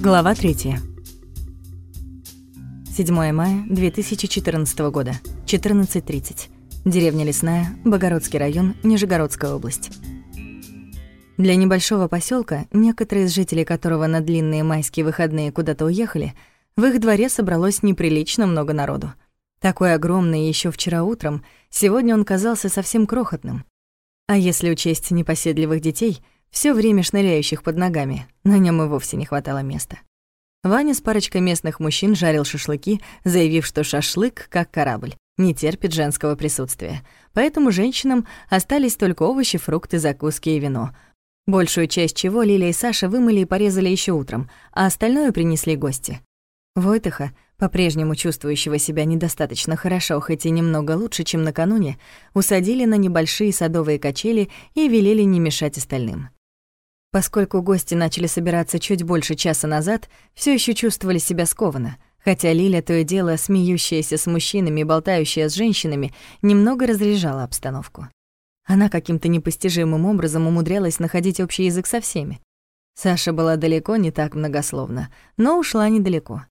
Глава 3. 7 мая 2014 года, 14.30. Деревня Лесная, Богородский район, Нижегородская область. Для небольшого поселка, некоторые из жителей которого на длинные майские выходные куда-то уехали, в их дворе собралось неприлично много народу. Такой огромный еще вчера утром, сегодня он казался совсем крохотным. А если учесть непоседливых детей — все время шныряющих под ногами, на нем и вовсе не хватало места. Ваня с парочкой местных мужчин жарил шашлыки, заявив, что шашлык, как корабль, не терпит женского присутствия. Поэтому женщинам остались только овощи, фрукты, закуски и вино. Большую часть чего Лилия и Саша вымыли и порезали еще утром, а остальное принесли гости. Войтыха, по-прежнему чувствующего себя недостаточно хорошо, хоть и немного лучше, чем накануне, усадили на небольшие садовые качели и велели не мешать остальным. Поскольку гости начали собираться чуть больше часа назад, все еще чувствовали себя скованно, хотя Лиля то и дело, смеющаяся с мужчинами и болтающая с женщинами, немного разряжала обстановку. Она каким-то непостижимым образом умудрялась находить общий язык со всеми. Саша была далеко не так многословна, но ушла недалеко.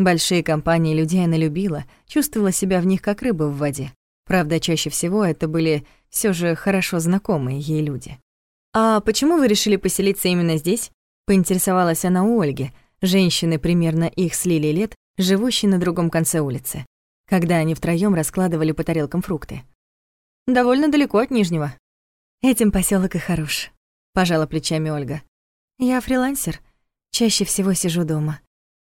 Большие компании людей она любила, чувствовала себя в них как рыба в воде. Правда, чаще всего это были все же хорошо знакомые ей люди. «А почему вы решили поселиться именно здесь?» — поинтересовалась она у Ольги, женщины примерно их с Лили лет, живущей на другом конце улицы, когда они втроём раскладывали по тарелкам фрукты. «Довольно далеко от Нижнего». «Этим посёлок и хорош», — пожала плечами Ольга. «Я фрилансер, чаще всего сижу дома.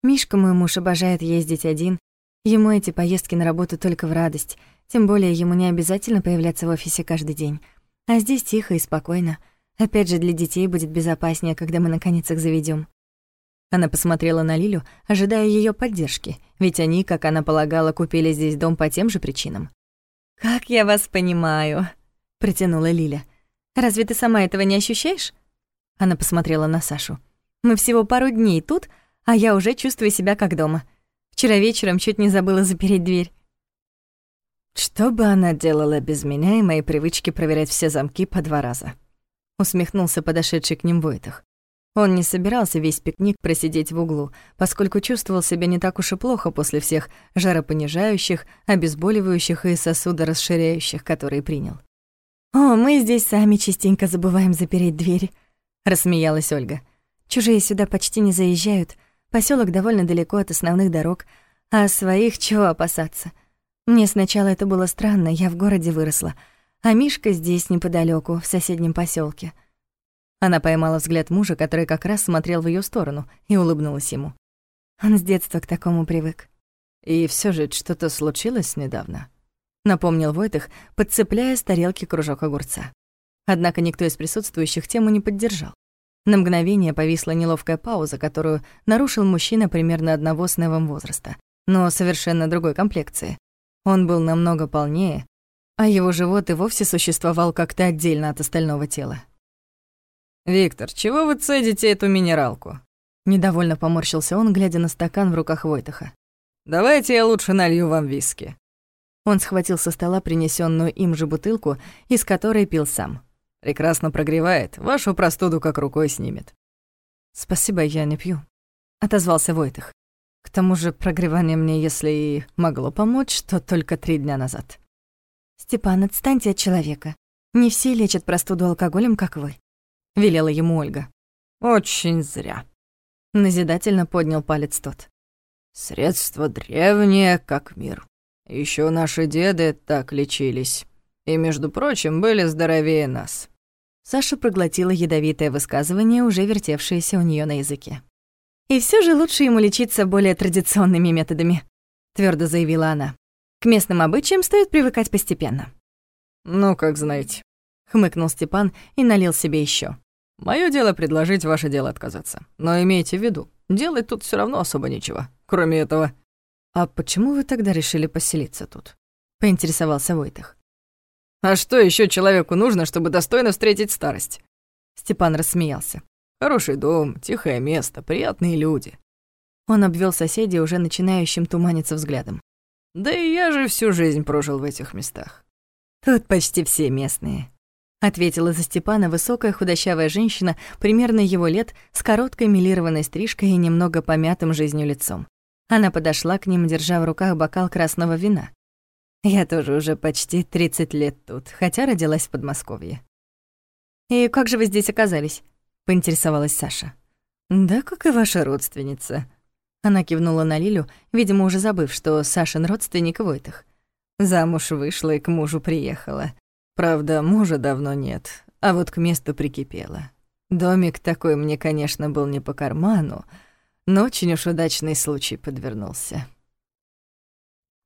Мишка, мой муж, обожает ездить один. Ему эти поездки на работу только в радость, тем более ему не обязательно появляться в офисе каждый день. А здесь тихо и спокойно. Опять же, для детей будет безопаснее, когда мы наконец их заведем. Она посмотрела на Лилю, ожидая ее поддержки, ведь они, как она полагала, купили здесь дом по тем же причинам. «Как я вас понимаю», — протянула Лиля. «Разве ты сама этого не ощущаешь?» Она посмотрела на Сашу. «Мы всего пару дней тут, а я уже чувствую себя как дома. Вчера вечером чуть не забыла запереть дверь». Что бы она делала без меня и моей привычки проверять все замки по два раза? Усмехнулся подошедший к ним Войтах. Он не собирался весь пикник просидеть в углу, поскольку чувствовал себя не так уж и плохо после всех жаропонижающих, обезболивающих и сосудорасширяющих, которые принял. «О, мы здесь сами частенько забываем запереть дверь», — рассмеялась Ольга. «Чужие сюда почти не заезжают, поселок довольно далеко от основных дорог, а своих чего опасаться? Мне сначала это было странно, я в городе выросла, а Мишка здесь неподалеку, в соседнем поселке. Она поймала взгляд мужа, который как раз смотрел в ее сторону, и улыбнулась ему. Он с детства к такому привык. «И все же что-то случилось недавно», — напомнил Войтых, подцепляя с тарелки кружок огурца. Однако никто из присутствующих тему не поддержал. На мгновение повисла неловкая пауза, которую нарушил мужчина примерно одного с Невом возраста, но совершенно другой комплекции. Он был намного полнее, а его живот и вовсе существовал как-то отдельно от остального тела. «Виктор, чего вы цедите эту минералку?» Недовольно поморщился он, глядя на стакан в руках Войтаха. «Давайте я лучше налью вам виски». Он схватил со стола принесенную им же бутылку, из которой пил сам. «Прекрасно прогревает, вашу простуду как рукой снимет». «Спасибо, я не пью», — отозвался Войтах. «К тому же прогревание мне, если и могло помочь, то только три дня назад». «Степан, отстаньте от человека. Не все лечат простуду алкоголем, как вы», — велела ему Ольга. «Очень зря», — назидательно поднял палец тот. «Средство древнее, как мир. Еще наши деды так лечились. И, между прочим, были здоровее нас». Саша проглотила ядовитое высказывание, уже вертевшееся у нее на языке. «И все же лучше ему лечиться более традиционными методами», — твердо заявила она. К местным обычаям стоит привыкать постепенно. «Ну, как знаете», — хмыкнул Степан и налил себе еще. Мое дело предложить, ваше дело отказаться. Но имейте в виду, делать тут все равно особо нечего, кроме этого». «А почему вы тогда решили поселиться тут?» — поинтересовался Войтых. «А что еще человеку нужно, чтобы достойно встретить старость?» Степан рассмеялся. «Хороший дом, тихое место, приятные люди». Он обвел соседей уже начинающим туманиться взглядом. Да и я же всю жизнь прожил в этих местах. Тут почти все местные. ответила за Степана высокая худощавая женщина, примерно его лет, с короткой милированной стрижкой и немного помятым жизнью лицом. Она подошла к ним, держа в руках бокал красного вина. Я тоже уже почти 30 лет тут, хотя родилась в Подмосковье. «И как же вы здесь оказались?» — поинтересовалась Саша. «Да как и ваша родственница». Она кивнула на Лилю, видимо, уже забыв, что Сашин родственник Войтах. Замуж вышла и к мужу приехала. Правда, мужа давно нет, а вот к месту прикипела. Домик такой мне, конечно, был не по карману, но очень уж удачный случай подвернулся.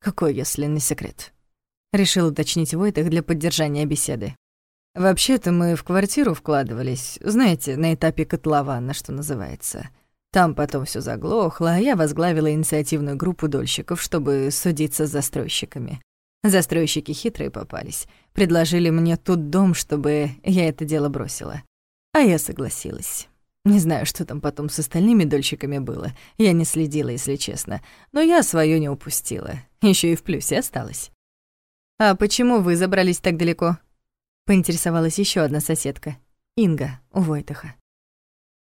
«Какой, если не секрет?» — решил уточнить Войтах для поддержания беседы. «Вообще-то мы в квартиру вкладывались, знаете, на этапе котлована, что называется. Там потом все заглохло, а я возглавила инициативную группу дольщиков, чтобы судиться с застройщиками. Застройщики хитрые попались. Предложили мне тут дом, чтобы я это дело бросила. А я согласилась. Не знаю, что там потом с остальными дольщиками было. Я не следила, если честно. Но я свое не упустила. Еще и в плюсе осталась. «А почему вы забрались так далеко?» Поинтересовалась еще одна соседка. Инга, у Войтаха.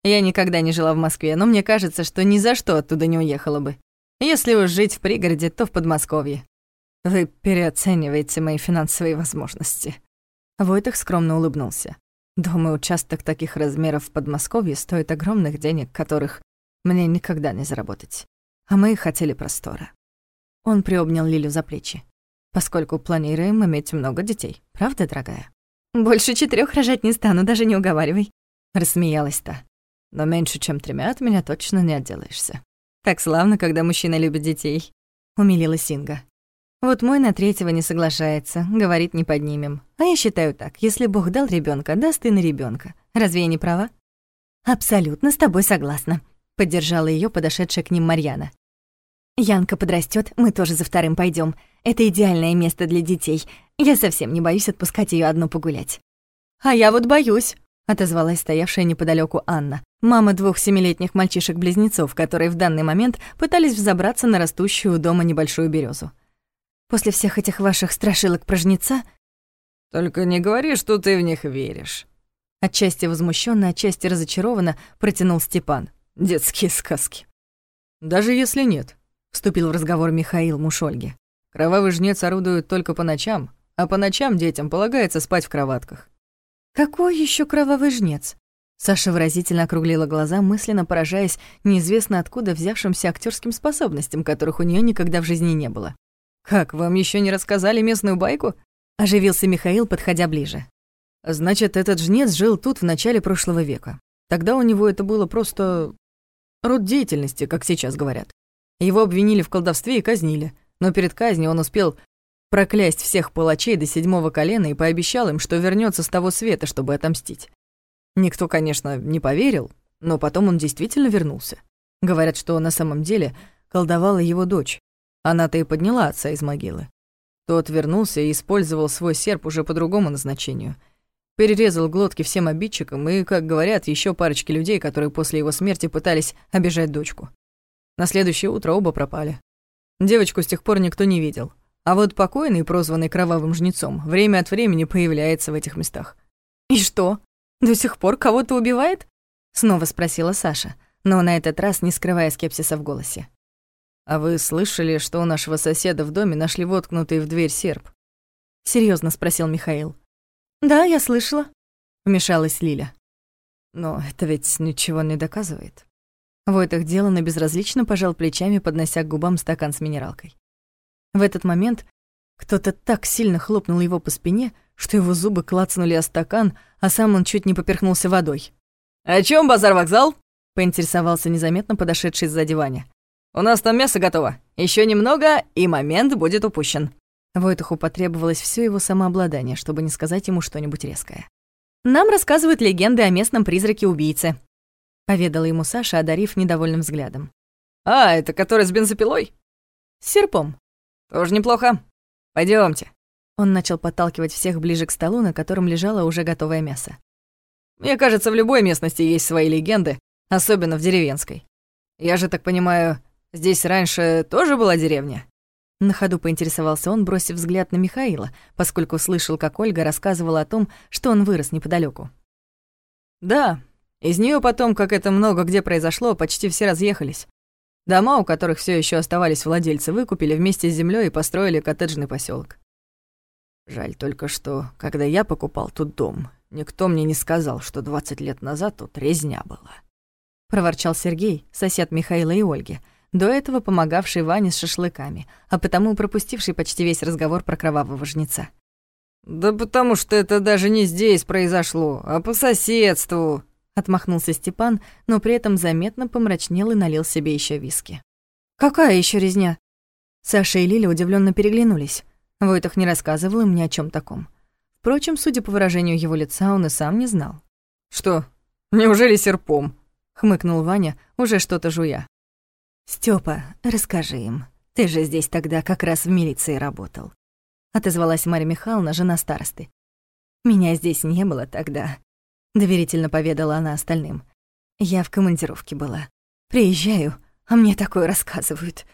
Я никогда не жила в Москве, но мне кажется, что ни за что оттуда не уехала бы. Если уж жить в пригороде, то в Подмосковье. Вы переоцениваете мои финансовые возможности. Войтах скромно улыбнулся. Думаю, участок таких размеров в Подмосковье стоит огромных денег, которых мне никогда не заработать. А мы хотели простора. Он приобнял Лилю за плечи. Поскольку планируем иметь много детей. Правда, дорогая? Больше четырех рожать не стану, даже не уговаривай. Рассмеялась та. Но меньше, чем тремя от меня точно не отделаешься. Так славно, когда мужчина любит детей. Умилила Синга. Вот мой на третьего не соглашается, говорит, не поднимем. А я считаю так, если Бог дал ребенка, даст и на ребенка. Разве я не права? Абсолютно с тобой согласна, поддержала ее подошедшая к ним Марьяна. Янка подрастет, мы тоже за вторым пойдем. Это идеальное место для детей. Я совсем не боюсь отпускать ее одну погулять. А я вот боюсь, отозвалась стоявшая неподалеку Анна, мама двух семилетних мальчишек-близнецов, которые в данный момент пытались взобраться на растущую у дома небольшую березу. После всех этих ваших страшилок про жнеца...» «Только не говори, что ты в них веришь». Отчасти возмущенно, отчасти разочарованно протянул Степан. «Детские сказки». «Даже если нет», — вступил в разговор Михаил Мушольги. «Кровавый жнец орудует только по ночам, а по ночам детям полагается спать в кроватках». «Какой еще кровавый жнец?» Саша выразительно округлила глаза, мысленно поражаясь неизвестно откуда взявшимся актерским способностям, которых у нее никогда в жизни не было. «Как, вам еще не рассказали местную байку?» — оживился Михаил, подходя ближе. «Значит, этот жнец жил тут в начале прошлого века. Тогда у него это было просто... род деятельности, как сейчас говорят. Его обвинили в колдовстве и казнили, но перед казнью он успел проклясть всех палачей до седьмого колена и пообещал им, что вернется с того света, чтобы отомстить. Никто, конечно, не поверил, но потом он действительно вернулся. Говорят, что на самом деле колдовала его дочь, она-то и подняла отца из могилы. Тот вернулся и использовал свой серп уже по другому назначению. Перерезал глотки всем обидчикам и, как говорят, еще парочки людей, которые после его смерти пытались обижать дочку. На следующее утро оба пропали. Девочку с тех пор никто не видел. А вот покойный, прозванный Кровавым Жнецом, время от времени появляется в этих местах. «И что, до сих пор кого-то убивает?» Снова спросила Саша, но на этот раз не скрывая скепсиса в голосе. «А вы слышали, что у нашего соседа в доме нашли воткнутый в дверь серп?» Серьезно спросил Михаил. «Да, я слышала», — вмешалась Лиля. «Но это ведь ничего не доказывает». Войтах деланно безразлично пожал плечами, поднося к губам стакан с минералкой. В этот момент кто-то так сильно хлопнул его по спине, что его зубы клацнули о стакан, а сам он чуть не поперхнулся водой. «О чем базар-вокзал?» — поинтересовался незаметно подошедший сзади Ваня. У нас там мясо готово. Еще немного, и момент будет упущен». Войтуху потребовалось все его самообладание, чтобы не сказать ему что-нибудь резкое. «Нам рассказывают легенды о местном призраке-убийце», — поведала ему Саша, одарив недовольным взглядом. «А, это который с бензопилой?» «С серпом». «Тоже неплохо. Пойдемте. Он начал подталкивать всех ближе к столу, на котором лежало уже готовое мясо. «Мне кажется, в любой местности есть свои легенды, особенно в деревенской. Я же так понимаю, Здесь раньше тоже была деревня?» На ходу поинтересовался он, бросив взгляд на Михаила, поскольку слышал, как Ольга рассказывала о том, что он вырос неподалеку. «Да, из нее потом, как это много где произошло, почти все разъехались. Дома, у которых все еще оставались владельцы, выкупили вместе с землей и построили коттеджный поселок. Жаль только, что, когда я покупал тут дом, никто мне не сказал, что 20 лет назад тут резня была. Проворчал Сергей, сосед Михаила и Ольги, до этого помогавший Ване с шашлыками, а потому пропустивший почти весь разговор про кровавого жнеца. «Да потому что это даже не здесь произошло, а по соседству», — отмахнулся Степан, но при этом заметно помрачнел и налил себе еще виски. «Какая еще резня?» Саша и Лиля удивленно переглянулись. Войтах не рассказывал им ни о чем таком. Впрочем, судя по выражению его лица, он и сам не знал. «Что, неужели серпом?» — хмыкнул Ваня, уже что-то жуя. «Стёпа, расскажи им. Ты же здесь тогда как раз в милиции работал». Отозвалась Марья Михайловна, жена старосты. «Меня здесь не было тогда», — доверительно поведала она остальным. «Я в командировке была. Приезжаю, а мне такое рассказывают».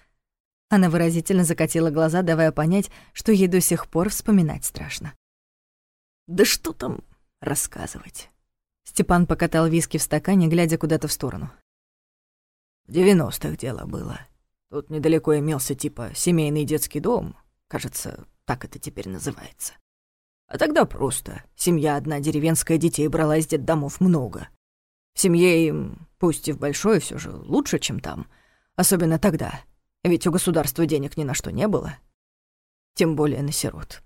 Она выразительно закатила глаза, давая понять, что ей до сих пор вспоминать страшно. «Да что там рассказывать?» Степан покатал виски в стакане, глядя куда-то в сторону. В девяностых дело было. Тут недалеко имелся типа семейный детский дом, кажется, так это теперь называется. А тогда просто семья одна деревенская детей брала из детдомов много. В семье им, пусть и в большой, все же лучше, чем там. Особенно тогда, ведь у государства денег ни на что не было. Тем более на сирот.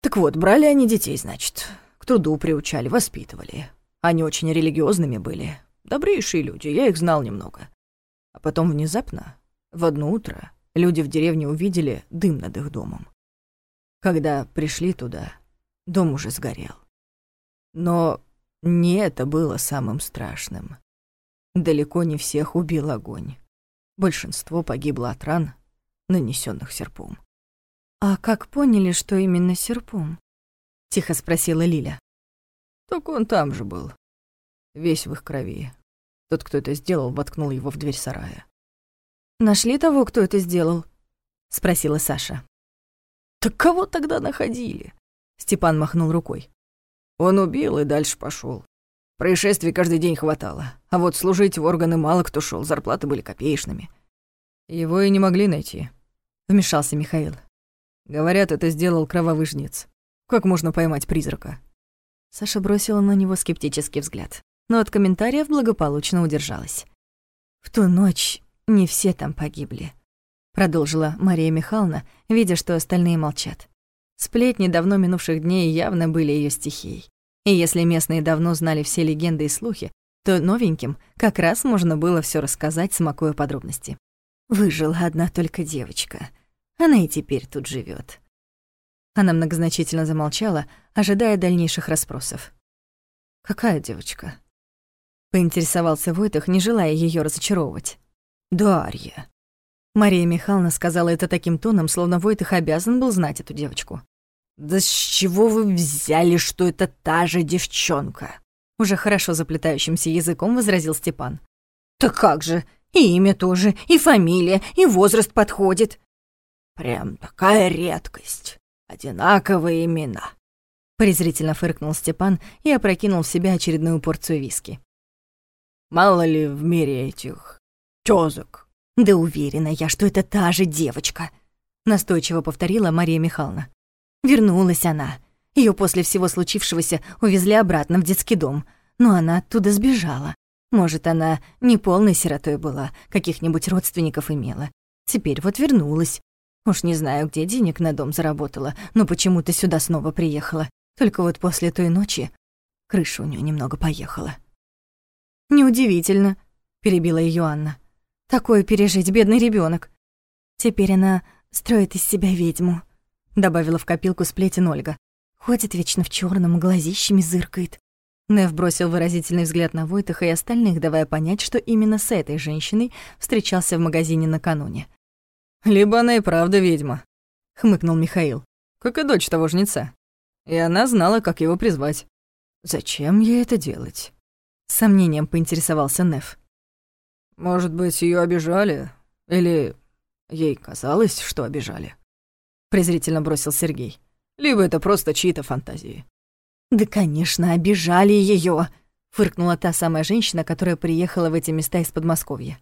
Так вот, брали они детей, значит, к труду приучали, воспитывали. Они очень религиозными были, Добрейшие люди, я их знал немного. А потом внезапно, в одно утро, люди в деревне увидели дым над их домом. Когда пришли туда, дом уже сгорел. Но не это было самым страшным. Далеко не всех убил огонь. Большинство погибло от ран, нанесенных серпом. «А как поняли, что именно серпом?» — тихо спросила Лиля. «Так он там же был, весь в их крови. Тот, кто это сделал, воткнул его в дверь сарая. «Нашли того, кто это сделал?» — спросила Саша. «Так кого тогда находили?» Степан махнул рукой. Он убил и дальше пошел. Происшествий каждый день хватало. А вот служить в органы мало кто шел, зарплаты были копеечными. Его и не могли найти, вмешался Михаил. Говорят, это сделал кровавый жнец. Как можно поймать призрака? Саша бросила на него скептический взгляд но от комментариев благополучно удержалась. «В ту ночь не все там погибли», — продолжила Мария Михайловна, видя, что остальные молчат. Сплетни давно минувших дней явно были ее стихией. И если местные давно знали все легенды и слухи, то новеньким как раз можно было все рассказать, смакуя подробности. Выжила одна только девочка. Она и теперь тут живет. Она многозначительно замолчала, ожидая дальнейших расспросов. «Какая девочка?» Поинтересовался Войтах, не желая ее разочаровывать. «Дарья». Мария Михайловна сказала это таким тоном, словно Войтах обязан был знать эту девочку. «Да с чего вы взяли, что это та же девчонка?» Уже хорошо заплетающимся языком возразил Степан. «Так как же, и имя тоже, и фамилия, и возраст подходит». «Прям такая редкость. Одинаковые имена». Презрительно фыркнул Степан и опрокинул в себя очередную порцию виски. Мало ли в мире этих тёзок. Да уверена я, что это та же девочка, настойчиво повторила Мария Михайловна. Вернулась она. Ее после всего случившегося увезли обратно в детский дом, но она оттуда сбежала. Может, она не полной сиротой была, каких-нибудь родственников имела. Теперь вот вернулась. Уж не знаю, где денег на дом заработала, но почему-то сюда снова приехала. Только вот после той ночи крыша у нее немного поехала. «Неудивительно», — перебила ее Анна. «Такое пережить, бедный ребенок. Теперь она строит из себя ведьму», — добавила в копилку сплетен Ольга. «Ходит вечно в черном, глазищами зыркает». Нев бросил выразительный взгляд на Войтаха и остальных, давая понять, что именно с этой женщиной встречался в магазине накануне. «Либо она и правда ведьма», — хмыкнул Михаил, «как и дочь того жнеца. И она знала, как его призвать». «Зачем ей это делать?» С сомнением поинтересовался Неф. «Может быть, ее обижали? Или Ей казалось, что обижали. Презрительно бросил Сергей. Либо это просто чьи-то фантазии. Да, конечно, обижали ее, фыркнула та самая женщина, которая приехала в эти места из Подмосковья.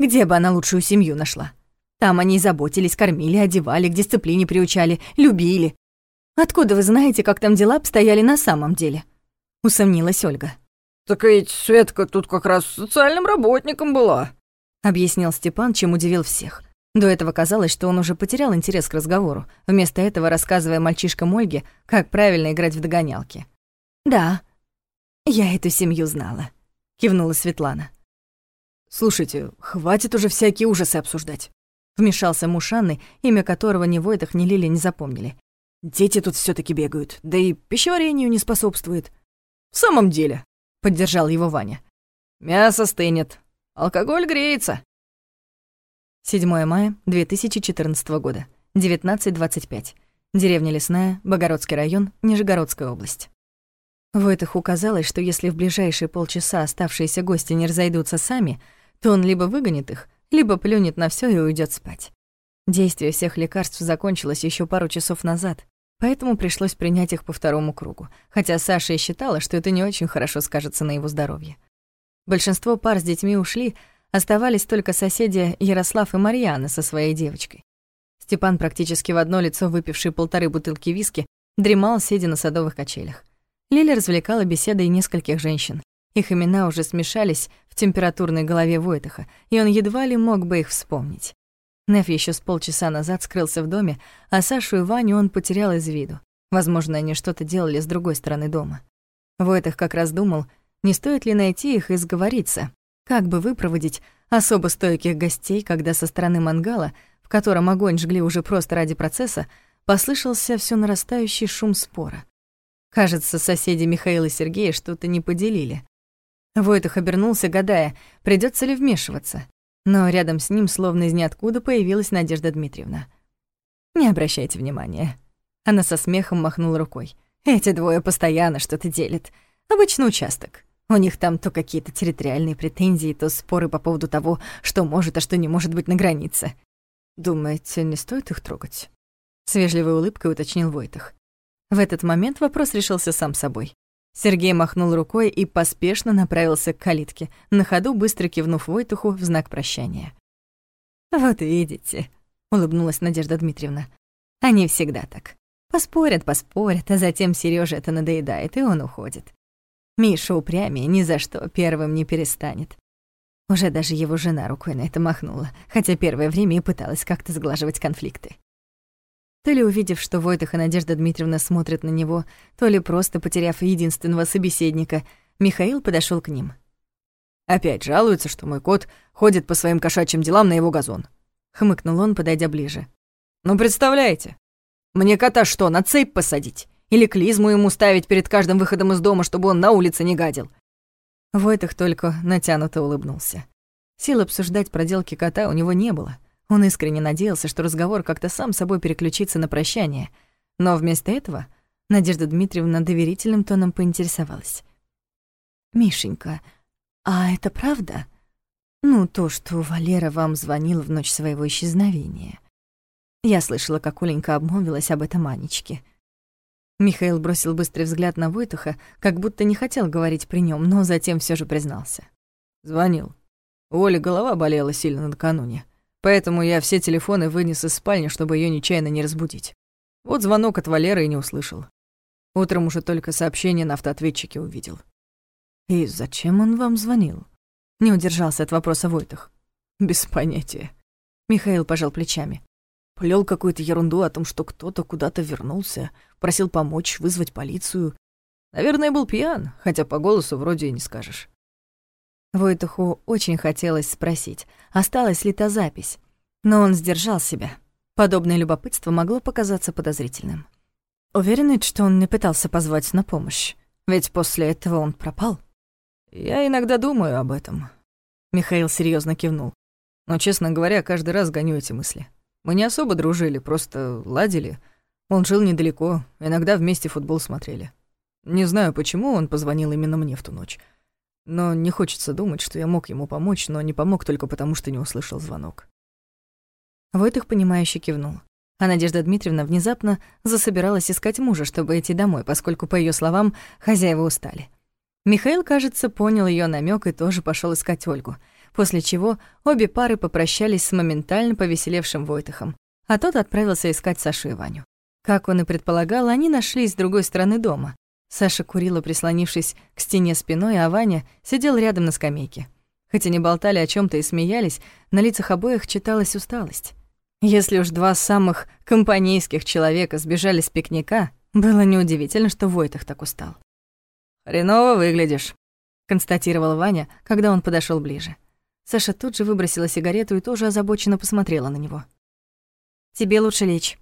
Где бы она лучшую семью нашла? Там они заботились, кормили, одевали, к дисциплине приучали, любили. Откуда вы знаете, как там дела обстояли на самом деле? Усомнилась Ольга. «Так ведь Светка тут как раз социальным работником была», — объяснил Степан, чем удивил всех. До этого казалось, что он уже потерял интерес к разговору, вместо этого рассказывая мальчишкам Ольге, как правильно играть в догонялки. «Да, я эту семью знала», — кивнула Светлана. «Слушайте, хватит уже всякие ужасы обсуждать», — вмешался муж Анны, имя которого ни Войтах, ни Лили не запомнили. «Дети тут все таки бегают, да и пищеварению не способствует». «В самом деле», — поддержал его Ваня. «Мясо стынет, алкоголь греется». 7 мая 2014 года, 19.25. Деревня Лесная, Богородский район, Нижегородская область. Войтаху казалось, что если в ближайшие полчаса оставшиеся гости не разойдутся сами, то он либо выгонит их, либо плюнет на все и уйдет спать. Действие всех лекарств закончилось еще пару часов назад, поэтому пришлось принять их по второму кругу, хотя Саша и считала, что это не очень хорошо скажется на его здоровье. Большинство пар с детьми ушли, Оставались только соседи Ярослав и Марьяна со своей девочкой. Степан, практически в одно лицо выпивший полторы бутылки виски, дремал, сидя на садовых качелях. Лиля развлекала беседой нескольких женщин. Их имена уже смешались в температурной голове Войтаха, и он едва ли мог бы их вспомнить. Неф еще с полчаса назад скрылся в доме, а Сашу и Ваню он потерял из виду. Возможно, они что-то делали с другой стороны дома. Войтах как раз думал, не стоит ли найти их и сговориться, как бы выпроводить особо стойких гостей, когда со стороны мангала, в котором огонь жгли уже просто ради процесса, послышался все нарастающий шум спора. Кажется, соседи Михаила и Сергея что-то не поделили. Войтах обернулся, гадая, придется ли вмешиваться. Но рядом с ним, словно из ниоткуда, появилась Надежда Дмитриевна. «Не обращайте внимания». Она со смехом махнула рукой. «Эти двое постоянно что-то делят. Обычно участок. У них там то какие-то территориальные претензии, то споры по поводу того, что может, а что не может быть на границе. Думаете, не стоит их трогать? С вежливой улыбкой уточнил Войтах. В этот момент вопрос решился сам собой. Сергей махнул рукой и поспешно направился к калитке, на ходу быстро кивнув Войтуху в знак прощания. «Вот видите», — улыбнулась Надежда Дмитриевна. «Они всегда так. Поспорят, поспорят, а затем Серёже это надоедает, и он уходит. Миша упрямее ни за что первым не перестанет. Уже даже его жена рукой на это махнула, хотя первое время и пыталась как-то сглаживать конфликты. То ли увидев, что Войтах и Надежда Дмитриевна смотрят на него, то ли просто потеряв единственного собеседника, Михаил подошел к ним. «Опять жалуется, что мой кот ходит по своим кошачьим делам на его газон», — хмыкнул он, подойдя ближе. «Ну, представляете, мне кота что, на цепь посадить? Или клизму ему ставить перед каждым выходом из дома, чтобы он на улице не гадил?» Войтых только натянуто улыбнулся. Сил обсуждать проделки кота у него не было. Он искренне надеялся, что разговор как-то сам собой переключится на прощание. Но вместо этого Надежда Дмитриевна доверительным тоном поинтересовалась. «Мишенька, а это правда? Ну, то, что Валера вам звонил в ночь своего исчезновения. Я слышала, как Оленька обмолвилась об этом Анечке. Михаил бросил быстрый взгляд на Войтуха, как будто не хотел говорить при нем, но затем все же признался. Звонил. У Оли голова болела сильно накануне, поэтому я все телефоны вынес из спальни, чтобы ее нечаянно не разбудить. Вот звонок от Валеры и не услышал. Утром уже только сообщение на автоответчике увидел. «И зачем он вам звонил?» Не удержался от вопроса Войтах. «Без понятия». Михаил пожал плечами. Плел какую-то ерунду о том, что кто-то куда-то вернулся, просил помочь, вызвать полицию. Наверное, был пьян, хотя по голосу вроде и не скажешь. Войтуху очень хотелось спросить, осталась ли та запись, но он сдержал себя. Подобное любопытство могло показаться подозрительным. Уверены, что он не пытался позвать на помощь? Ведь после этого он пропал. Я иногда думаю об этом. Михаил серьезно кивнул. Но, честно говоря, каждый раз гоню эти мысли. Мы не особо дружили, просто ладили. Он жил недалеко, иногда вместе футбол смотрели. Не знаю, почему он позвонил именно мне в ту ночь. Но не хочется думать, что я мог ему помочь, но не помог только потому, что не услышал звонок. Войтых, понимающе кивнул. А Надежда Дмитриевна внезапно засобиралась искать мужа, чтобы идти домой, поскольку, по ее словам, хозяева устали. Михаил, кажется, понял ее намек и тоже пошел искать Ольгу, после чего обе пары попрощались с моментально повеселевшим Войтыхом, а тот отправился искать Сашу и Ваню. Как он и предполагал, они нашлись с другой стороны дома. Саша курила, прислонившись к стене спиной, а Ваня сидел рядом на скамейке. Хотя не болтали о чем то и смеялись, на лицах обоих читалась усталость. Если уж два самых компанейских человека сбежали с пикника, было неудивительно, что Войтах так устал. «Хреново выглядишь», — констатировал Ваня, когда он подошел ближе. Саша тут же выбросила сигарету и тоже озабоченно посмотрела на него. «Тебе лучше лечь.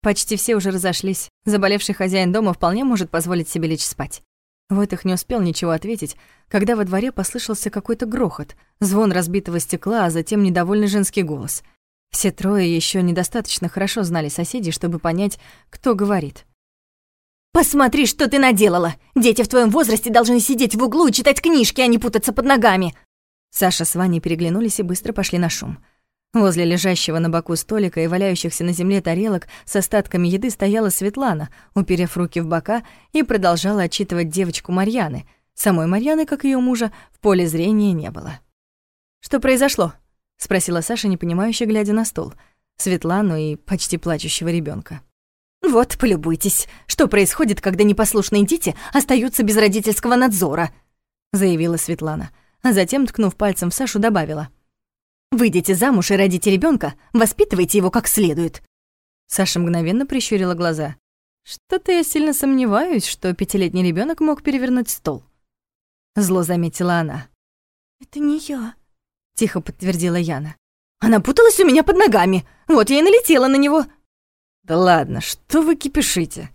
Почти все уже разошлись. Заболевший хозяин дома вполне может позволить себе лечь спать». Войтых не успел ничего ответить, когда во дворе послышался какой-то грохот, звон разбитого стекла, а затем недовольный женский голос. Все трое еще недостаточно хорошо знали соседей, чтобы понять, кто говорит. «Посмотри, что ты наделала! Дети в твоем возрасте должны сидеть в углу и читать книжки, а не путаться под ногами!» Саша с Ваней переглянулись и быстро пошли на шум. Возле лежащего на боку столика и валяющихся на земле тарелок с остатками еды стояла Светлана, уперев руки в бока, и продолжала отчитывать девочку Марьяны. Самой Марьяны, как ее мужа, в поле зрения не было. «Что произошло?» — спросила Саша, непонимающе глядя на стол, Светлану и почти плачущего ребенка. «Вот, полюбуйтесь, что происходит, когда непослушные дети остаются без родительского надзора», — заявила Светлана, а затем, ткнув пальцем в Сашу, добавила — Выйдите замуж и родите ребенка, воспитывайте его как следует». Саша мгновенно прищурила глаза. «Что-то я сильно сомневаюсь, что пятилетний ребенок мог перевернуть стол». Зло заметила она. «Это не я», — тихо подтвердила Яна. «Она путалась у меня под ногами, вот я и налетела на него». «Да ладно, что вы кипишите?»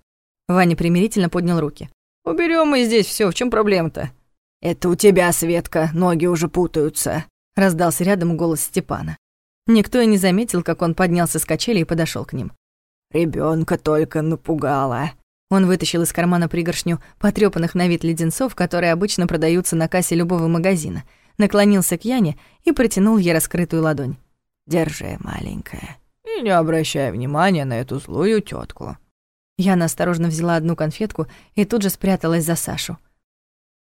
Ваня примирительно поднял руки. «Уберём мы здесь всё, в чём проблема-то?» «Это у тебя, Светка, ноги уже путаются», — раздался рядом голос Степана. Никто и не заметил, как он поднялся с качели и подошел к ним. Ребенка только напугала». Он вытащил из кармана пригоршню потрёпанных на вид леденцов, которые обычно продаются на кассе любого магазина, наклонился к Яне и протянул ей раскрытую ладонь. «Держи, маленькая, и не обращай внимания на эту злую тетку. Яна осторожно взяла одну конфетку и тут же спряталась за Сашу.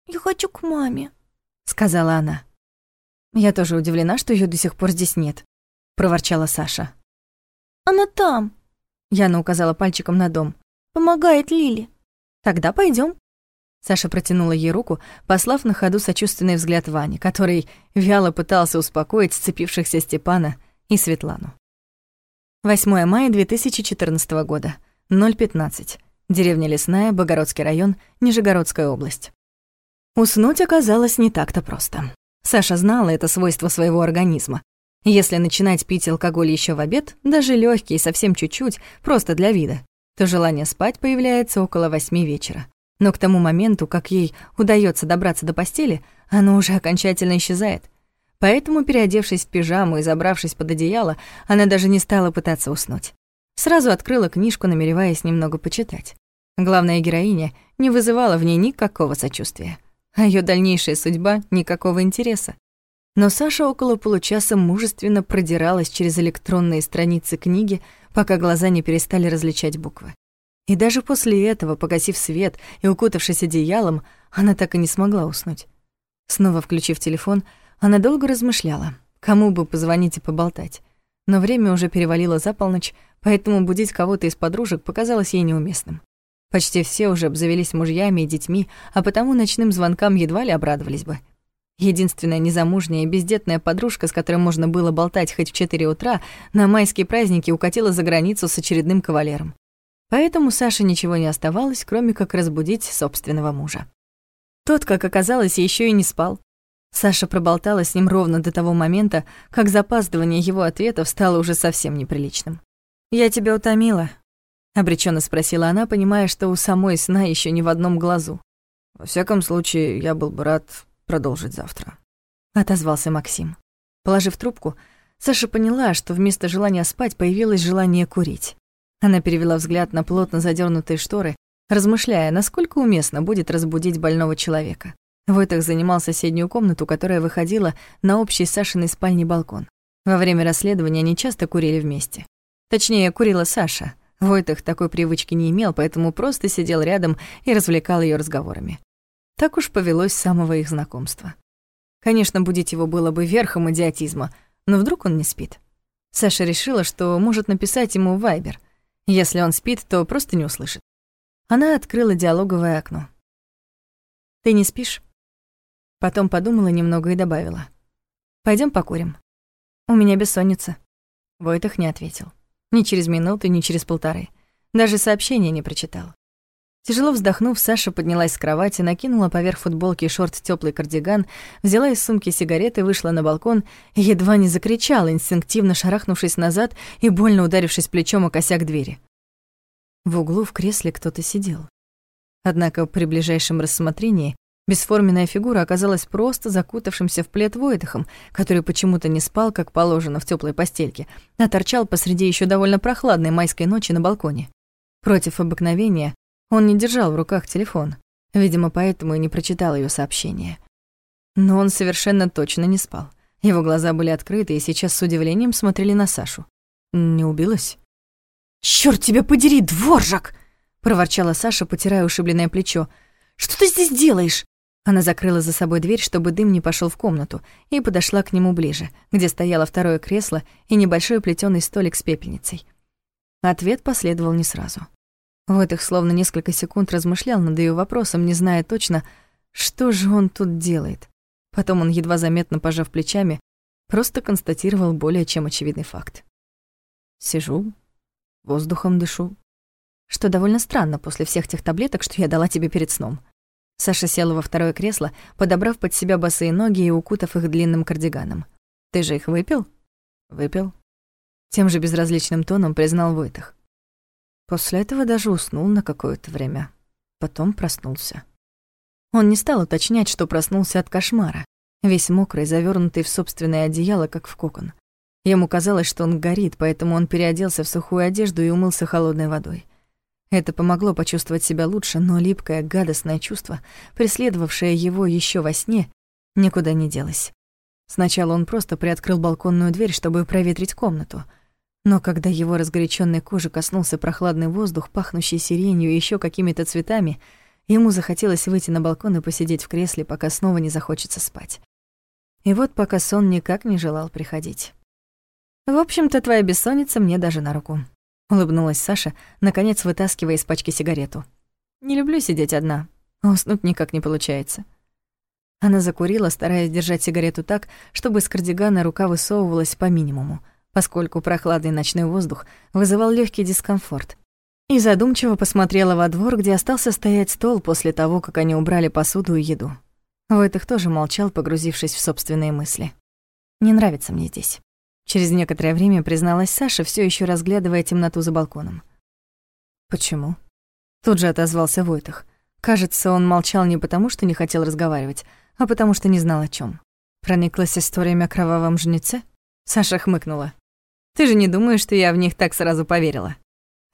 «Я хочу к маме», — сказала она. «Я тоже удивлена, что ее до сих пор здесь нет», — проворчала Саша. «Она там», — Яна указала пальчиком на дом. «Помогает Лили». «Тогда пойдем. Саша протянула ей руку, послав на ходу сочувственный взгляд Вани, который вяло пытался успокоить сцепившихся Степана и Светлану. 8 мая 2014 года, 0.15. Деревня Лесная, Богородский район, Нижегородская область. Уснуть оказалось не так-то просто. Саша знала это свойство своего организма. Если начинать пить алкоголь еще в обед, даже легкий, совсем чуть-чуть, просто для вида, то желание спать появляется около восьми вечера. Но к тому моменту, как ей удается добраться до постели, оно уже окончательно исчезает. Поэтому, переодевшись в пижаму и забравшись под одеяло, она даже не стала пытаться уснуть. Сразу открыла книжку, намереваясь немного почитать. Главная героиня не вызывала в ней никакого сочувствия а ее дальнейшая судьба — никакого интереса. Но Саша около получаса мужественно продиралась через электронные страницы книги, пока глаза не перестали различать буквы. И даже после этого, погасив свет и укутавшись одеялом, она так и не смогла уснуть. Снова включив телефон, она долго размышляла, кому бы позвонить и поболтать. Но время уже перевалило за полночь, поэтому будить кого-то из подружек показалось ей неуместным. Почти все уже обзавелись мужьями и детьми, а потому ночным звонкам едва ли обрадовались бы. Единственная незамужняя и бездетная подружка, с которой можно было болтать хоть в 4 утра, на майские праздники укатила за границу с очередным кавалером. Поэтому Саше ничего не оставалось, кроме как разбудить собственного мужа. Тот, как оказалось, еще и не спал. Саша проболтала с ним ровно до того момента, как запаздывание его ответов стало уже совсем неприличным. «Я тебя утомила», обреченно спросила она, понимая, что у самой сна еще ни в одном глазу. Во всяком случае, я был бы рад продолжить завтра, отозвался Максим. Положив трубку, Саша поняла, что вместо желания спать появилось желание курить. Она перевела взгляд на плотно задернутые шторы, размышляя, насколько уместно будет разбудить больного человека. Войтах занимал соседнюю комнату, которая выходила на общий Сашиной спальни балкон. Во время расследования они часто курили вместе. Точнее, курила Саша. Войтах такой привычки не имел, поэтому просто сидел рядом и развлекал ее разговорами. Так уж повелось с самого их знакомства. Конечно, будить его было бы верхом идиотизма, но вдруг он не спит. Саша решила, что может написать ему Вайбер. Если он спит, то просто не услышит. Она открыла диалоговое окно. «Ты не спишь?» Потом подумала немного и добавила. Пойдем покурим». «У меня бессонница». Войтах не ответил. Ни через минуту, ни через полторы. Даже сообщения не прочитал. Тяжело вздохнув, Саша поднялась с кровати, накинула поверх футболки и шорт теплый кардиган, взяла из сумки сигареты, вышла на балкон и едва не закричала, инстинктивно шарахнувшись назад и больно ударившись плечом о косяк двери. В углу в кресле кто-то сидел. Однако при ближайшем рассмотрении бесформенная фигура оказалась просто закутавшимся в плед Войтахом, который почему-то не спал, как положено, в теплой постельке, а торчал посреди еще довольно прохладной майской ночи на балконе. Против обыкновения он не держал в руках телефон, видимо, поэтому и не прочитал ее сообщение. Но он совершенно точно не спал. Его глаза были открыты и сейчас с удивлением смотрели на Сашу. Не убилась? «Чёрт тебя подери, дворжак!» — проворчала Саша, потирая ушибленное плечо. «Что ты здесь делаешь?» Она закрыла за собой дверь, чтобы дым не пошел в комнату, и подошла к нему ближе, где стояло второе кресло и небольшой плетёный столик с пепельницей. Ответ последовал не сразу. Войтых словно несколько секунд размышлял над ее вопросом, не зная точно, что же он тут делает. Потом он, едва заметно пожав плечами, просто констатировал более чем очевидный факт. «Сижу, воздухом дышу». Что довольно странно после всех тех таблеток, что я дала тебе перед сном. Саша села во второе кресло, подобрав под себя босые ноги и укутав их длинным кардиганом. «Ты же их выпил?» «Выпил». Тем же безразличным тоном признал Войтах. После этого даже уснул на какое-то время. Потом проснулся. Он не стал уточнять, что проснулся от кошмара, весь мокрый, завернутый в собственное одеяло, как в кокон. Ему казалось, что он горит, поэтому он переоделся в сухую одежду и умылся холодной водой. Это помогло почувствовать себя лучше, но липкое, гадостное чувство, преследовавшее его еще во сне, никуда не делось. Сначала он просто приоткрыл балконную дверь, чтобы проветрить комнату — но когда его разгоряченной кожи коснулся прохладный воздух, пахнущий сиренью и еще какими-то цветами, ему захотелось выйти на балкон и посидеть в кресле, пока снова не захочется спать. И вот пока сон никак не желал приходить. «В общем-то, твоя бессонница мне даже на руку», — улыбнулась Саша, наконец вытаскивая из пачки сигарету. «Не люблю сидеть одна, уснуть никак не получается». Она закурила, стараясь держать сигарету так, чтобы из кардигана рука высовывалась по минимуму — поскольку прохладный ночной воздух вызывал легкий дискомфорт. И задумчиво посмотрела во двор, где остался стоять стол после того, как они убрали посуду и еду. Войтых тоже молчал, погрузившись в собственные мысли. «Не нравится мне здесь». Через некоторое время призналась Саша, все еще разглядывая темноту за балконом. «Почему?» Тут же отозвался Войтых. Кажется, он молчал не потому, что не хотел разговаривать, а потому что не знал о чем. Прониклась историями о кровавом жнеце? Саша хмыкнула. Ты же не думаешь, что я в них так сразу поверила?»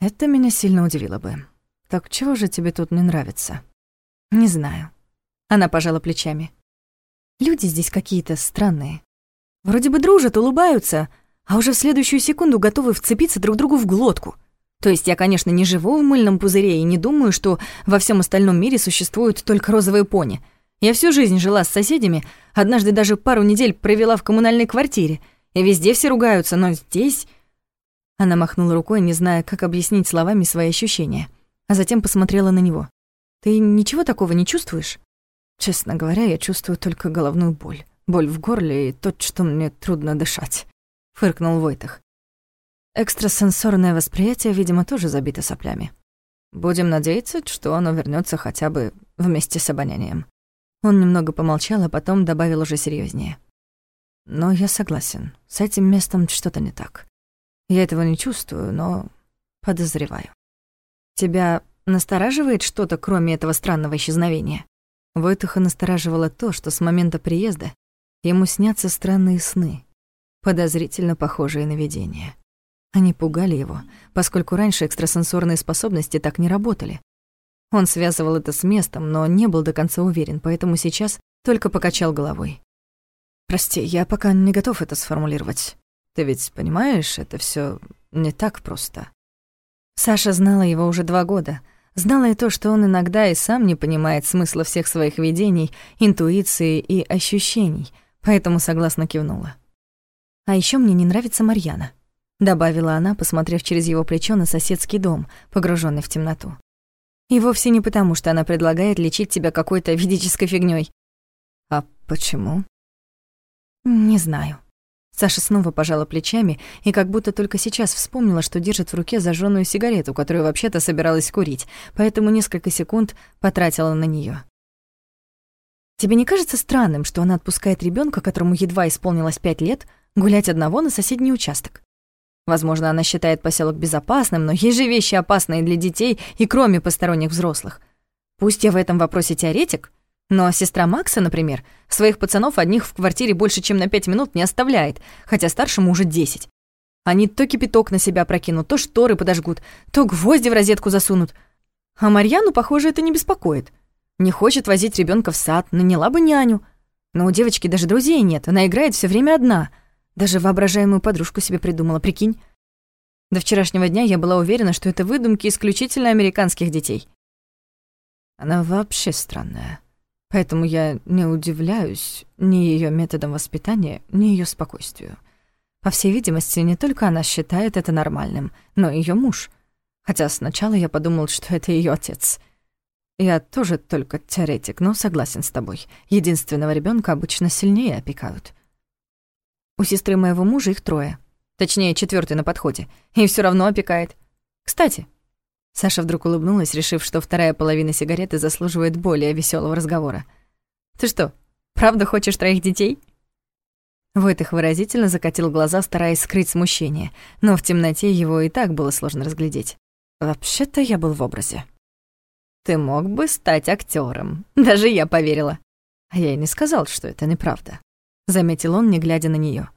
«Это меня сильно удивило бы. Так чего же тебе тут не нравится?» «Не знаю». Она пожала плечами. «Люди здесь какие-то странные. Вроде бы дружат, улыбаются, а уже в следующую секунду готовы вцепиться друг другу в глотку. То есть я, конечно, не живу в мыльном пузыре и не думаю, что во всем остальном мире существуют только розовые пони. Я всю жизнь жила с соседями, однажды даже пару недель провела в коммунальной квартире — и везде все ругаются, но здесь...» Она махнула рукой, не зная, как объяснить словами свои ощущения, а затем посмотрела на него. «Ты ничего такого не чувствуешь?» «Честно говоря, я чувствую только головную боль. Боль в горле и то, что мне трудно дышать», — фыркнул Войтах. Экстрасенсорное восприятие, видимо, тоже забито соплями. Будем надеяться, что оно вернется хотя бы вместе с обонянием. Он немного помолчал, а потом добавил уже серьезнее. Но я согласен, с этим местом что-то не так. Я этого не чувствую, но подозреваю. Тебя настораживает что-то, кроме этого странного исчезновения? Войтуха настораживало то, что с момента приезда ему снятся странные сны, подозрительно похожие на видения. Они пугали его, поскольку раньше экстрасенсорные способности так не работали. Он связывал это с местом, но не был до конца уверен, поэтому сейчас только покачал головой. Прости, я пока не готов это сформулировать. Ты ведь понимаешь, это все не так просто. Саша знала его уже два года. Знала и то, что он иногда и сам не понимает смысла всех своих видений, интуиции и ощущений, поэтому согласно кивнула. «А еще мне не нравится Марьяна», — добавила она, посмотрев через его плечо на соседский дом, погруженный в темноту. «И вовсе не потому, что она предлагает лечить тебя какой-то ведической фигней. «А почему?» «Не знаю», Саша снова пожала плечами и как будто только сейчас вспомнила, что держит в руке зажженную сигарету, которую вообще-то собиралась курить, поэтому несколько секунд потратила на нее. «Тебе не кажется странным, что она отпускает ребенка, которому едва исполнилось пять лет, гулять одного на соседний участок? Возможно, она считает поселок безопасным, но есть же вещи опасные для детей и кроме посторонних взрослых. Пусть я в этом вопросе теоретик, но сестра Макса, например, своих пацанов одних в квартире больше, чем на пять минут не оставляет, хотя старшему уже десять. Они то кипяток на себя прокинут, то шторы подожгут, то гвозди в розетку засунут. А Марьяну, похоже, это не беспокоит. Не хочет возить ребенка в сад, наняла бы няню. Но у девочки даже друзей нет, она играет все время одна. Даже воображаемую подружку себе придумала, прикинь. До вчерашнего дня я была уверена, что это выдумки исключительно американских детей. Она вообще странная. Поэтому я не удивляюсь ни ее методам воспитания, ни ее спокойствию. По всей видимости, не только она считает это нормальным, но и ее муж. Хотя сначала я подумал, что это ее отец. Я тоже только теоретик, но согласен с тобой. Единственного ребенка обычно сильнее опекают. У сестры моего мужа их трое. Точнее, четвертый на подходе. И все равно опекает. Кстати, Саша вдруг улыбнулась, решив, что вторая половина сигареты заслуживает более веселого разговора. «Ты что, правда хочешь троих детей?» Войтых выразительно закатил глаза, стараясь скрыть смущение, но в темноте его и так было сложно разглядеть. «Вообще-то я был в образе». «Ты мог бы стать актером. Даже я поверила». А я и не сказал, что это неправда. Заметил он, не глядя на нее.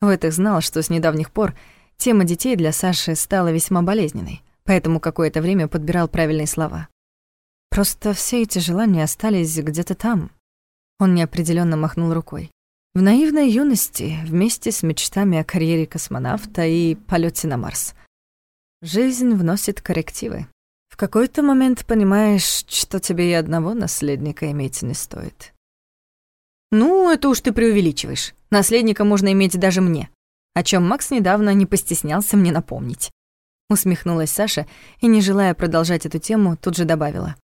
Войтых знал, что с недавних пор тема детей для Саши стала весьма болезненной поэтому какое-то время подбирал правильные слова. Просто все эти желания остались где-то там. Он неопределенно махнул рукой. В наивной юности, вместе с мечтами о карьере космонавта и полете на Марс. Жизнь вносит коррективы. Какой-то момент понимаешь, что тебе и одного наследника иметь не стоит. Ну, это уж ты преувеличиваешь. Наследника можно иметь даже мне, о чем Макс недавно не постеснялся мне напомнить. Усмехнулась Саша и, не желая продолжать эту тему, тут же добавила.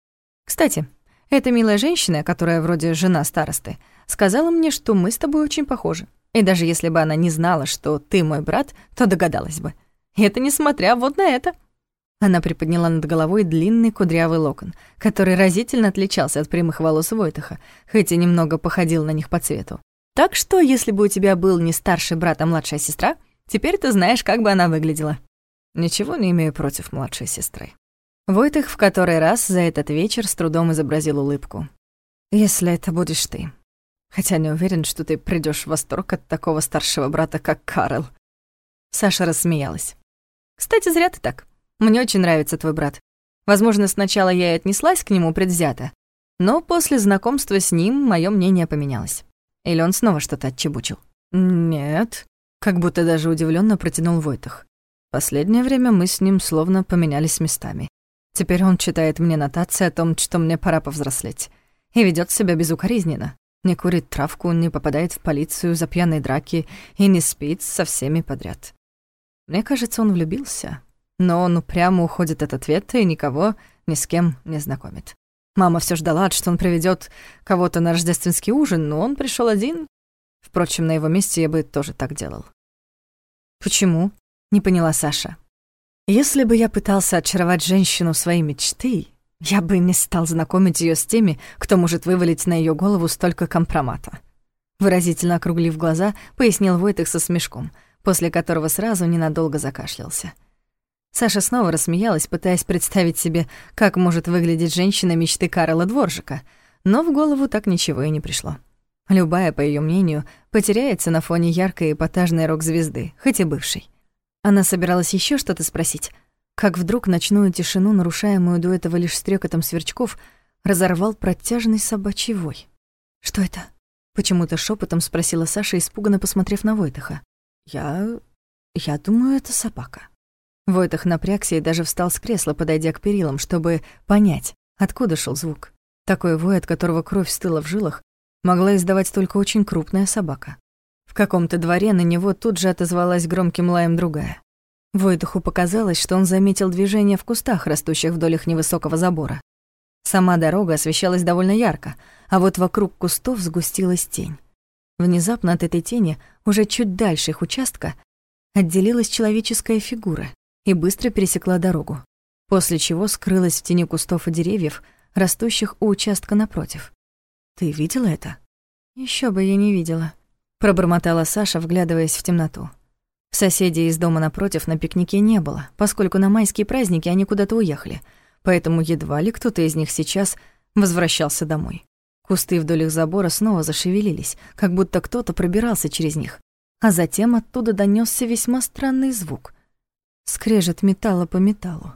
«Кстати, эта милая женщина, которая вроде жена старосты, сказала мне, что мы с тобой очень похожи. И даже если бы она не знала, что ты мой брат, то догадалась бы. И это несмотря вот на это». Она приподняла над головой длинный кудрявый локон, который разительно отличался от прямых волос Войтаха, хоть и немного походил на них по цвету. Так что, если бы у тебя был не старший брат, а младшая сестра, теперь ты знаешь, как бы она выглядела. Ничего не имею против младшей сестры. Войтых в который раз за этот вечер с трудом изобразил улыбку. Если это будешь ты. Хотя не уверен, что ты придешь в восторг от такого старшего брата, как Карл. Саша рассмеялась. Кстати, зря ты так. Мне очень нравится твой брат. Возможно, сначала я и отнеслась к нему предвзято, но после знакомства с ним мое мнение поменялось. Или он снова что-то отчебучил? Нет, как будто даже удивленно протянул Войтах. Последнее время мы с ним словно поменялись местами. Теперь он читает мне нотации о том, что мне пора повзрослеть. И ведет себя безукоризненно. Не курит травку, не попадает в полицию за пьяные драки и не спит со всеми подряд. Мне кажется, он влюбился. Но он упрямо уходит от ответа и никого ни с кем не знакомит. Мама все ждала, что он приведет кого-то на рождественский ужин, но он пришел один. Впрочем, на его месте я бы тоже так делал. «Почему?» не поняла Саша. Если бы я пытался очаровать женщину своей мечты, я бы не стал знакомить ее с теми, кто может вывалить на ее голову столько компромата. Выразительно округлив глаза, пояснил Войтых со смешком, после которого сразу ненадолго закашлялся. Саша снова рассмеялась, пытаясь представить себе, как может выглядеть женщина мечты Карла Дворжика, но в голову так ничего и не пришло. Любая, по ее мнению, потеряется на фоне яркой эпатажной рок-звезды, хоть и бывшей. Она собиралась еще что-то спросить, как вдруг ночную тишину, нарушаемую до этого лишь стрекотом сверчков, разорвал протяжный собачий вой. «Что это?» — почему-то шепотом спросила Саша, испуганно посмотрев на Войтаха. «Я Я думаю, это собака. Войтах напрягся и даже встал с кресла, подойдя к перилам, чтобы понять, откуда шел звук. Такой вой, от которого кровь стыла в жилах, могла издавать только очень крупная собака. В каком-то дворе на него тут же отозвалась громким лаем другая. Войтуху показалось, что он заметил движение в кустах, растущих вдоль их невысокого забора. Сама дорога освещалась довольно ярко, а вот вокруг кустов сгустилась тень. Внезапно от этой тени, уже чуть дальше их участка, отделилась человеческая фигура и быстро пересекла дорогу, после чего скрылась в тени кустов и деревьев, растущих у участка напротив. «Ты видела это?» Еще бы я не видела», — пробормотала Саша, вглядываясь в темноту. Соседей из дома напротив на пикнике не было, поскольку на майские праздники они куда-то уехали, поэтому едва ли кто-то из них сейчас возвращался домой. Кусты вдоль их забора снова зашевелились, как будто кто-то пробирался через них, а затем оттуда донесся весьма странный звук. Скрежет металла по металлу,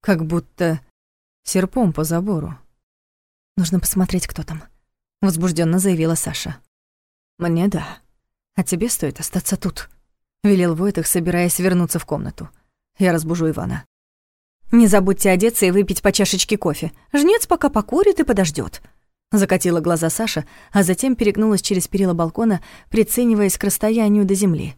как будто серпом по забору. «Нужно посмотреть, кто там», — возбужденно заявила Саша. «Мне да. А тебе стоит остаться тут», — велел Войтых, собираясь вернуться в комнату. «Я разбужу Ивана». «Не забудьте одеться и выпить по чашечке кофе. Жнец пока покурит и подождет. Закатила глаза Саша, а затем перегнулась через перила балкона, прицениваясь к расстоянию до земли.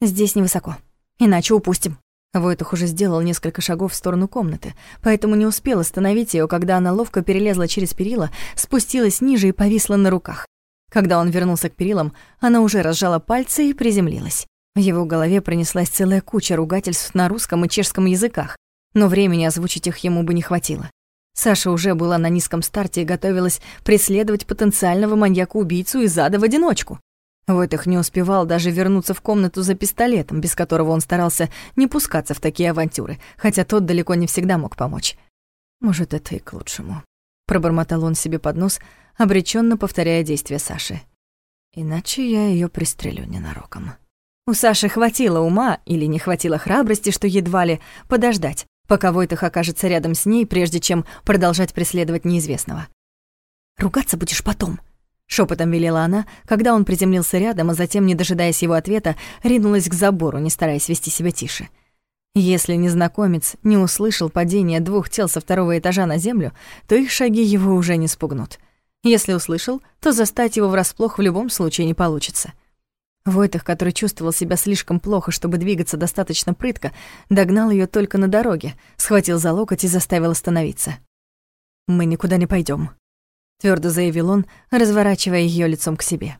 «Здесь невысоко, иначе упустим». Войтух уже сделал несколько шагов в сторону комнаты, поэтому не успел остановить ее, когда она ловко перелезла через перила, спустилась ниже и повисла на руках. Когда он вернулся к перилам, она уже разжала пальцы и приземлилась. В его голове пронеслась целая куча ругательств на русском и чешском языках, но времени озвучить их ему бы не хватило. Саша уже была на низком старте и готовилась преследовать потенциального маньяка-убийцу из ада в одиночку. Войтых не успевал даже вернуться в комнату за пистолетом, без которого он старался не пускаться в такие авантюры, хотя тот далеко не всегда мог помочь. «Может, это и к лучшему», — пробормотал он себе под нос, обреченно повторяя действия Саши. «Иначе я ее пристрелю ненароком». У Саши хватило ума или не хватило храбрости, что едва ли подождать, пока Войтах окажется рядом с ней, прежде чем продолжать преследовать неизвестного. «Ругаться будешь потом», — шепотом велела она, когда он приземлился рядом, а затем, не дожидаясь его ответа, ринулась к забору, не стараясь вести себя тише. Если незнакомец не услышал падения двух тел со второго этажа на землю, то их шаги его уже не спугнут. Если услышал, то застать его врасплох в любом случае не получится. Войтах, который чувствовал себя слишком плохо, чтобы двигаться достаточно прытко, догнал ее только на дороге, схватил за локоть и заставил остановиться. «Мы никуда не пойдем, твердо заявил он, разворачивая ее лицом к себе.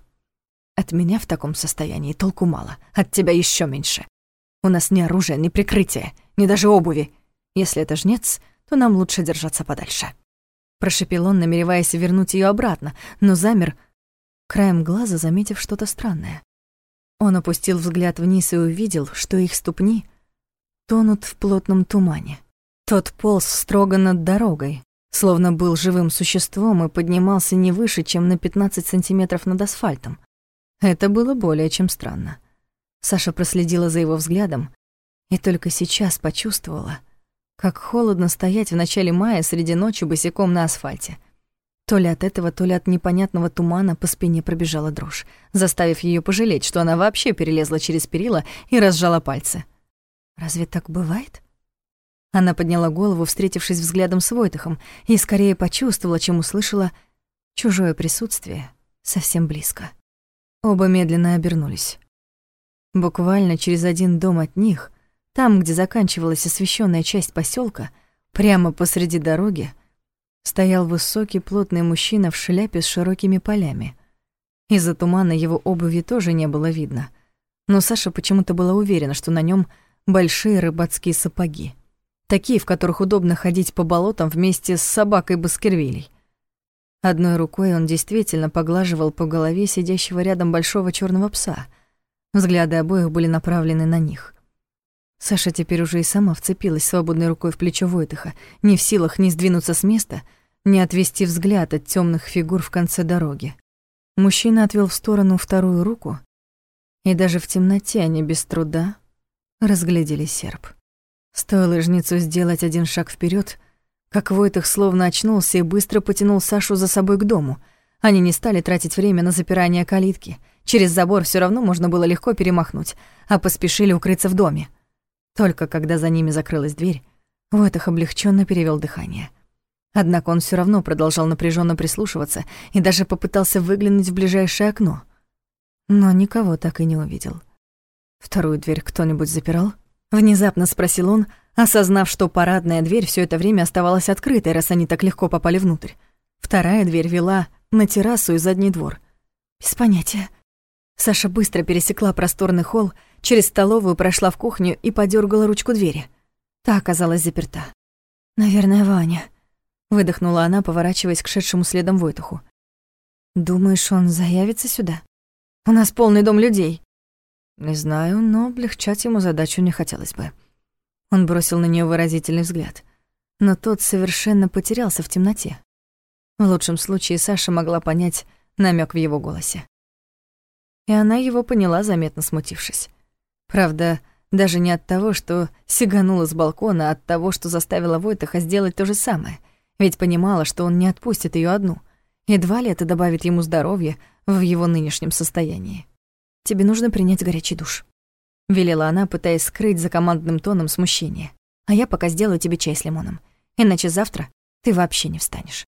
«От меня в таком состоянии толку мало, от тебя еще меньше. У нас ни оружия, ни прикрытия, ни даже обуви. Если это жнец, то нам лучше держаться подальше». Прошепел он, намереваясь вернуть ее обратно, но замер, краем глаза заметив что-то странное. Он опустил взгляд вниз и увидел, что их ступни тонут в плотном тумане. Тот полз строго над дорогой, словно был живым существом и поднимался не выше, чем на 15 сантиметров над асфальтом. Это было более чем странно. Саша проследила за его взглядом и только сейчас почувствовала, как холодно стоять в начале мая среди ночи босиком на асфальте — то ли от этого, то ли от непонятного тумана по спине пробежала дрожь, заставив ее пожалеть, что она вообще перелезла через перила и разжала пальцы. «Разве так бывает?» Она подняла голову, встретившись взглядом с Войтахом, и скорее почувствовала, чем услышала чужое присутствие совсем близко. Оба медленно обернулись. Буквально через один дом от них, там, где заканчивалась освещенная часть поселка, прямо посреди дороги, стоял высокий плотный мужчина в шляпе с широкими полями. Из-за тумана его обуви тоже не было видно, но Саша почему-то была уверена, что на нем большие рыбацкие сапоги, такие, в которых удобно ходить по болотам вместе с собакой Баскервилей. Одной рукой он действительно поглаживал по голове сидящего рядом большого черного пса. Взгляды обоих были направлены на них. Саша теперь уже и сама вцепилась свободной рукой в плечо Войтыха, не в силах ни сдвинуться с места, ни отвести взгляд от темных фигур в конце дороги. Мужчина отвел в сторону вторую руку, и даже в темноте они без труда разглядели серп. Стоило жнецу сделать один шаг вперед, как Войтых словно очнулся и быстро потянул Сашу за собой к дому. Они не стали тратить время на запирание калитки — Через забор все равно можно было легко перемахнуть, а поспешили укрыться в доме. Только когда за ними закрылась дверь, Войтах облегченно перевел дыхание. Однако он все равно продолжал напряженно прислушиваться и даже попытался выглянуть в ближайшее окно. Но никого так и не увидел. «Вторую дверь кто-нибудь запирал?» Внезапно спросил он, осознав, что парадная дверь все это время оставалась открытой, раз они так легко попали внутрь. Вторая дверь вела на террасу и задний двор. Без понятия. Саша быстро пересекла просторный холл, через столовую прошла в кухню и подергала ручку двери. Та оказалась заперта. «Наверное, Ваня», — выдохнула она, поворачиваясь к шедшему следом Войтуху. «Думаешь, он заявится сюда? У нас полный дом людей». «Не знаю, но облегчать ему задачу не хотелось бы». Он бросил на нее выразительный взгляд. Но тот совершенно потерялся в темноте. В лучшем случае Саша могла понять намек в его голосе. И она его поняла, заметно смутившись. Правда, даже не от того, что сиганула с балкона, а от того, что заставила Войтаха сделать то же самое. Ведь понимала, что он не отпустит ее одну. Едва ли это добавит ему здоровья в его нынешнем состоянии. «Тебе нужно принять горячий душ», — велела она, пытаясь скрыть за командным тоном смущение. «А я пока сделаю тебе чай с лимоном. Иначе завтра ты вообще не встанешь».